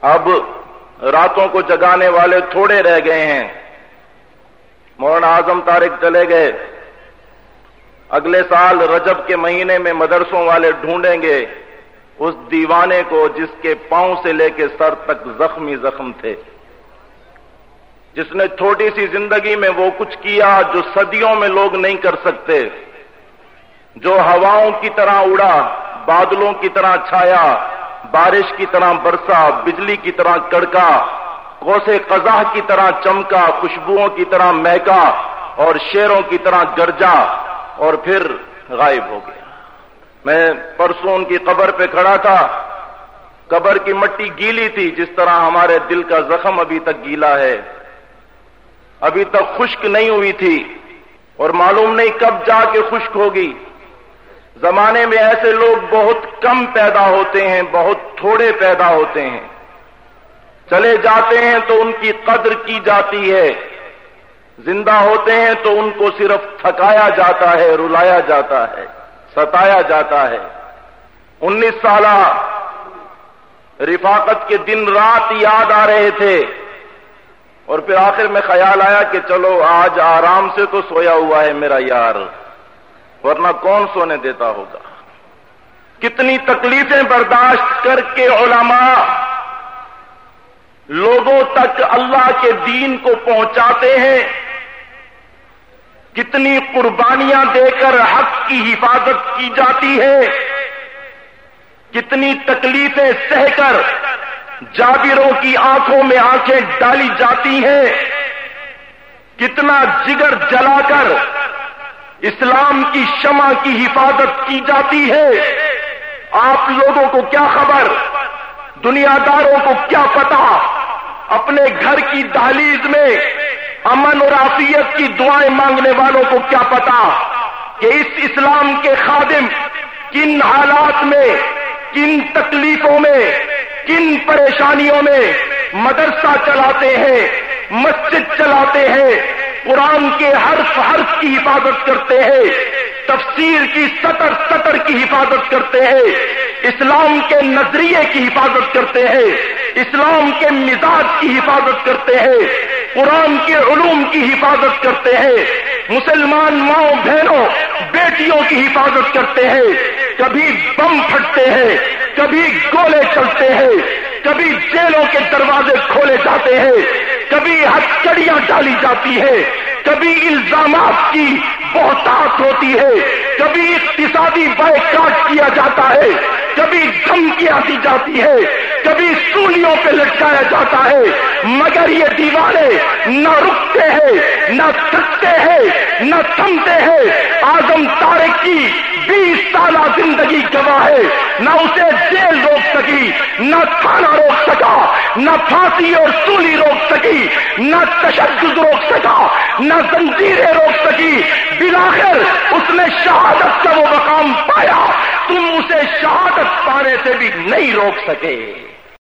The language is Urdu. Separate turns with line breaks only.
اب راتوں کو جگانے والے تھوڑے رہ گئے ہیں۔ مولانا اعظم طارق چلے گئے۔ اگلے سال رجب کے مہینے میں مدرسوں والے ڈھونڈیں گے۔ اس دیوانے کو جس کے پاؤں سے لے کے سر تک زخمی زخم تھے۔ جس نے چھوٹی سی زندگی میں وہ کچھ کیا جو صدیوں میں لوگ نہیں کر سکتے۔ جو ہواؤں کی طرح اڑا، بادلوں کی طرح چھایا۔ بارش کی طرح برسا، بجلی کی طرح کڑکا کوسے قزح کی طرح چمکا، خوشبوؤں کی طرح مہکا اور شیروں کی طرح گرجا اور پھر غائب ہو گیا۔ میں پرسوں ان کی قبر پہ کھڑا تھا۔ قبر کی مٹی گیلی تھی، جس طرح ہمارے دل کا زخم ابھی تک گیلا ہے۔ ابھی تک خشک نہیں ہوئی تھی اور معلوم نہیں کب جا کے خشک ہوگی۔ زمانے میں ایسے لوگ بہت کم پیدا ہوتے ہیں، بہت تھوڑے پیدا ہوتے ہیں۔ چلے جاتے ہیں تو ان کی قدر کی جاتی ہے۔ زندہ ہوتے ہیں تو ان کو صرف تھکایا جاتا ہے، رلایا جاتا ہے، ستایا جاتا ہے۔ انیس سالہ رفاقت کے دن رات یاد آ رہے تھے۔ اور پھر آخر میں خیال آیا کہ چلو آج آرام سے تو سویا ہوا ہے میرا یار، ورنہ کون سونے دیتا ہوگا؟ کتنی تکلیفیں برداشت کر کے علماء لوگوں تک اللہ کے دین کو پہنچاتے ہیں، کتنی قربانیاں دے کر حق کی حفاظت کی جاتی ہے، کتنی تکلیفیں سہ کر جابروں کی آنکھوں میں آنکھیں ڈالی جاتی ہیں، کتنا جگر جلا کر اسلام کی شمع کی حفاظت کی جاتی ہے۔ آپ لوگوں کو کیا خبر؟ دنیا داروں کو کیا پتا اپنے گھر کی دہلیز میں امن اور عافیت کی دعائیں مانگنے والوں کو کیا پتا کہ اس اسلام کے خادم کن حالات میں، کن تکلیفوں میں، کن پریشانیوں میں مدرسہ چلاتے ہیں، مسجد چلاتے ہیں، قرآن کے حرف حرف کی حفاظت کرتے ہیں؟ تفسیر کی سطر سطر کی حفاظت کرتے ہیں۔ اسلام کے نظریے کی حفاظت کرتے ہیں۔ اسلام کے مزاج کی حفاظت کرتے ہیں۔ قرآن کے علوم کی حفاظت کرتے ہیں۔ مسلمان ماؤں بہنوں بیٹیوں کی حفاظت کرتے ہیں۔ کبھی بم پھٹتے ہیں، کبھی گولے چلتے ہیں، کبھی جیلوں کے دروازے کھولے جاتے ہیں۔ کبھی ہتکڑیاں ڈالی جاتی ہے کبھی الزامات کی بہتات ہوتی ہے۔ کبھی اقتصادی بائیکاٹ کیا جاتا ہے کبھی دھمکیاں دی جاتی ہے کبھی سولیوں پہ لٹکایا جاتا ہے۔ مگر یہ دیوارے نہ رکتے ہیں، نہ تھکتے ہیں، نہ تھمتے ہیں۔ آزم تارک کی بیس سالہ زندگی گواہ ہے، نہ اسے جیل روک سکی، نہ تھانہ روک سکا، نہ پھانسی اور سولی روک سکی، نہ تشدد روک سکا، نہ زنجیریں روک سکی۔ بلاخر اس نے شہادت کا وہ مقام پایا، تم اسے شہادت پانے سے بھی نہیں روک سکے۔